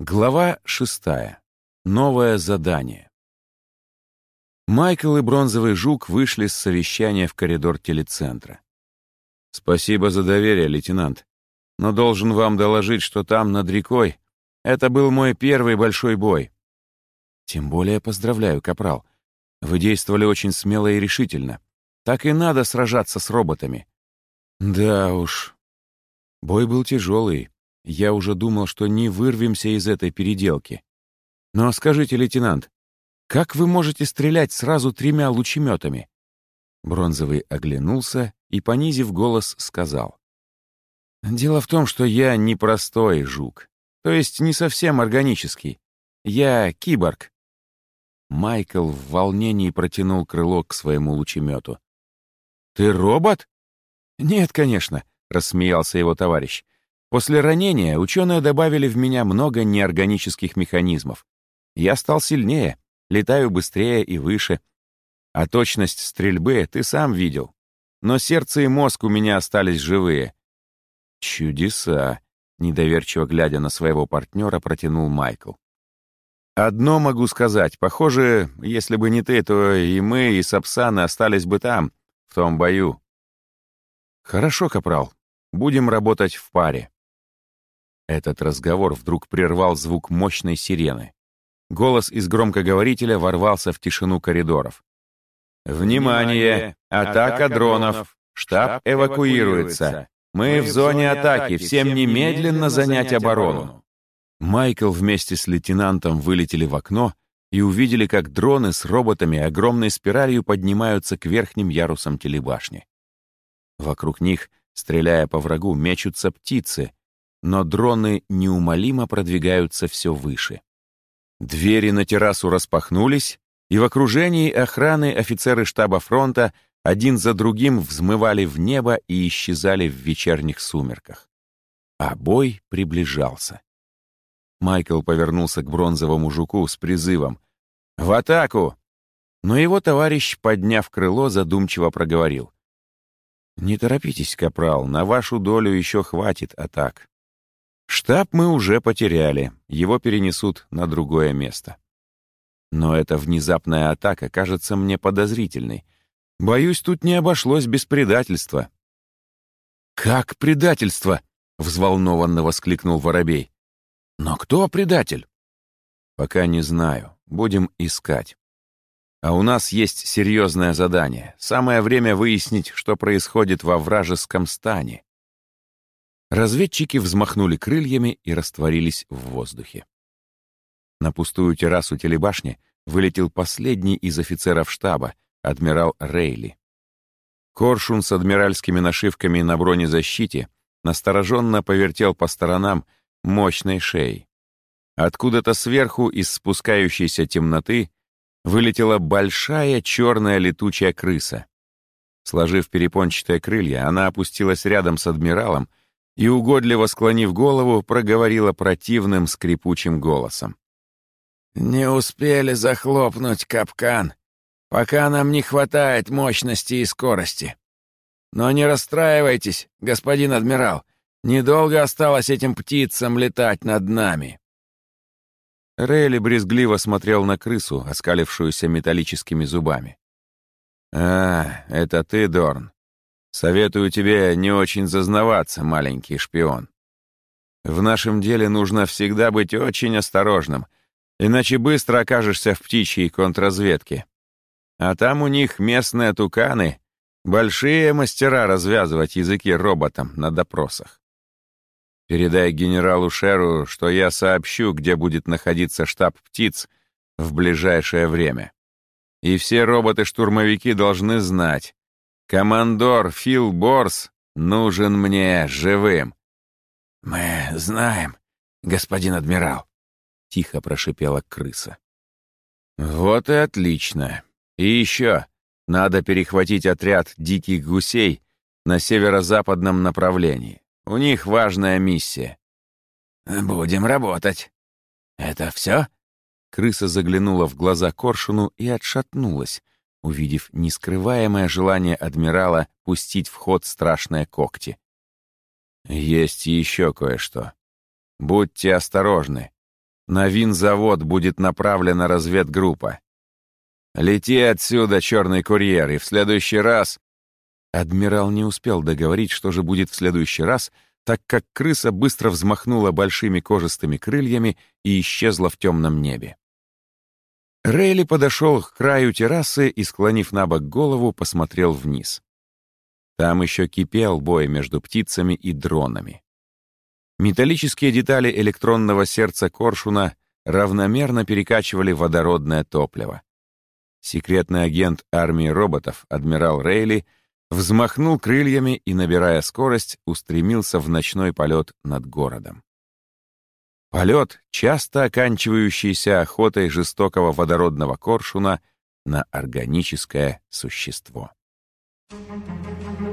Глава шестая. Новое задание. Майкл и Бронзовый Жук вышли с совещания в коридор телецентра. «Спасибо за доверие, лейтенант. Но должен вам доложить, что там, над рекой, это был мой первый большой бой. Тем более поздравляю, Капрал. Вы действовали очень смело и решительно. Так и надо сражаться с роботами». «Да уж. Бой был тяжелый, я уже думал, что не вырвемся из этой переделки. Но скажите, лейтенант, как вы можете стрелять сразу тремя лучеметами? Бронзовый оглянулся и, понизив голос, сказал. «Дело в том, что я не простой жук, то есть не совсем органический. Я киборг». Майкл в волнении протянул крыло к своему лучемету. «Ты робот?» «Нет, конечно», — рассмеялся его товарищ. После ранения ученые добавили в меня много неорганических механизмов. Я стал сильнее, летаю быстрее и выше. А точность стрельбы ты сам видел. Но сердце и мозг у меня остались живые. Чудеса, недоверчиво глядя на своего партнера, протянул Майкл. Одно могу сказать. Похоже, если бы не ты, то и мы, и Сапсаны остались бы там, в том бою. Хорошо, Капрал. Будем работать в паре. Этот разговор вдруг прервал звук мощной сирены. Голос из громкоговорителя ворвался в тишину коридоров. «Внимание! Атака дронов! Штаб эвакуируется! Мы в зоне атаки! Всем немедленно занять оборону!» Майкл вместе с лейтенантом вылетели в окно и увидели, как дроны с роботами огромной спиралью поднимаются к верхним ярусам телебашни. Вокруг них, стреляя по врагу, мечутся птицы, но дроны неумолимо продвигаются все выше. Двери на террасу распахнулись, и в окружении охраны офицеры штаба фронта один за другим взмывали в небо и исчезали в вечерних сумерках. А бой приближался. Майкл повернулся к бронзовому жуку с призывом «В атаку!» Но его товарищ, подняв крыло, задумчиво проговорил. «Не торопитесь, капрал, на вашу долю еще хватит атак. Штаб мы уже потеряли, его перенесут на другое место. Но эта внезапная атака кажется мне подозрительной. Боюсь, тут не обошлось без предательства. «Как предательство?» — взволнованно воскликнул Воробей. «Но кто предатель?» «Пока не знаю. Будем искать. А у нас есть серьезное задание. Самое время выяснить, что происходит во вражеском стане. Разведчики взмахнули крыльями и растворились в воздухе. На пустую террасу телебашни вылетел последний из офицеров штаба, адмирал Рейли. Коршун с адмиральскими нашивками на бронезащите настороженно повертел по сторонам мощной шеей. Откуда-то сверху из спускающейся темноты вылетела большая черная летучая крыса. Сложив перепончатые крылья, она опустилась рядом с адмиралом и, угодливо склонив голову, проговорила противным скрипучим голосом. «Не успели захлопнуть капкан, пока нам не хватает мощности и скорости. Но не расстраивайтесь, господин адмирал, недолго осталось этим птицам летать над нами». Рейли брезгливо смотрел на крысу, оскалившуюся металлическими зубами. «А, это ты, Дорн. Советую тебе не очень зазнаваться, маленький шпион. В нашем деле нужно всегда быть очень осторожным, иначе быстро окажешься в птичьей контрразведке. А там у них местные туканы, большие мастера развязывать языки роботам на допросах. Передай генералу Шеру, что я сообщу, где будет находиться штаб птиц в ближайшее время. И все роботы-штурмовики должны знать, Командор Фил Борс нужен мне живым. Мы знаем, господин адмирал, тихо прошипела крыса. Вот и отлично. И еще надо перехватить отряд диких гусей на северо-западном направлении. У них важная миссия. Будем работать. Это все? Крыса заглянула в глаза Коршуну и отшатнулась, увидев нескрываемое желание адмирала пустить в ход страшные когти. «Есть еще кое-что. Будьте осторожны. На винзавод будет направлена разведгруппа. Лети отсюда, черный курьер, и в следующий раз...» Адмирал не успел договорить, что же будет в следующий раз, так как крыса быстро взмахнула большими кожистыми крыльями и исчезла в темном небе. Рейли подошел к краю террасы и, склонив на бок голову, посмотрел вниз. Там еще кипел бой между птицами и дронами. Металлические детали электронного сердца Коршуна равномерно перекачивали водородное топливо. Секретный агент армии роботов, адмирал Рейли, взмахнул крыльями и, набирая скорость, устремился в ночной полет над городом. Полет, часто оканчивающийся охотой жестокого водородного коршуна на органическое существо. Thank you.